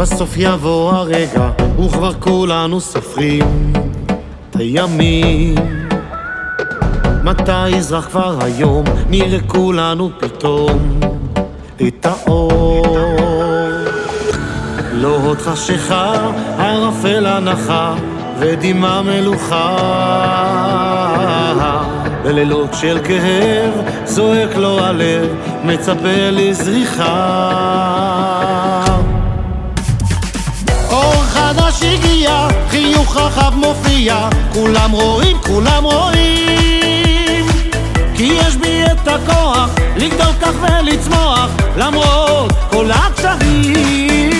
בסוף יבוא הרגע, וכבר כולנו סופרים את הימים. מתי יזרח כבר היום, נראה כולנו פתאום את האור. לא עוד חשיכה, ערפל הנחה, ודמעה מלוכה. בלילות של כאב, זועק לו הלב, מצפה לזריחה. חדש הגיע, חיוך רחב מופיע, כולם רואים, כולם רואים. כי יש בי את הכוח לגדול כך ולצמוח, למרות כל הקשרים.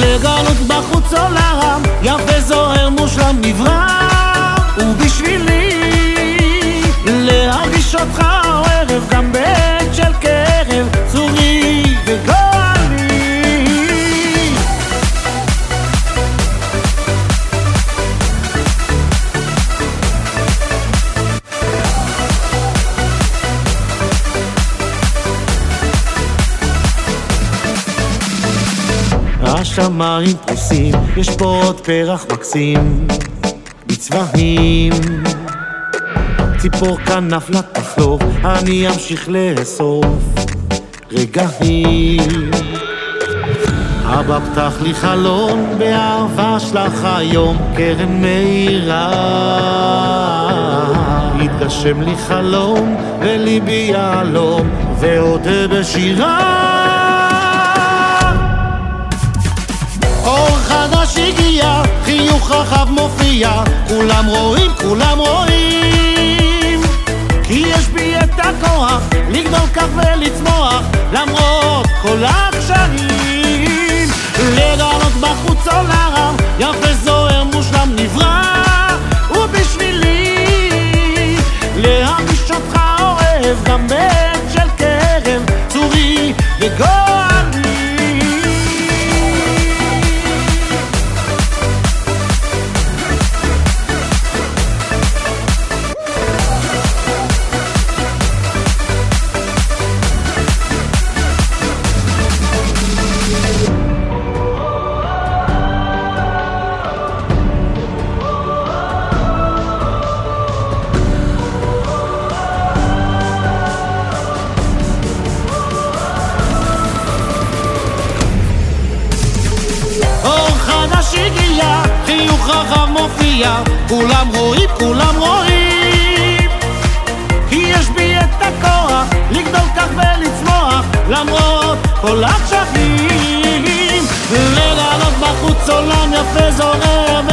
לגלות בחוץ עולם, יפה זוהר מושלם נברא, ובשבילי להרגיש אותך השמיים פרוסים, יש פה עוד פרח מקסים, בצבעים. ציפור כנף לתחלוף, אני אמשיך לאסוף רגעים. אבא פתח לי חלון, באהבה שלך היום קרן מאירה. התגשם לי חלום, וליבי יהלום, ואודה בשירה. כולם רואים, כולם רואים. כי יש בי את הכוח לגדול כך ולצמוח, למרות רחב מופיע, כולם רואים, כולם רואים. כי יש בי את הכוח לגדול כך ולצמוח, למרות כל הקשיים. לגלות בחוץ עולם יפה זורם